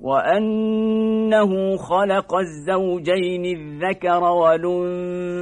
وأنه خلق الزوجين الذكر والأنثى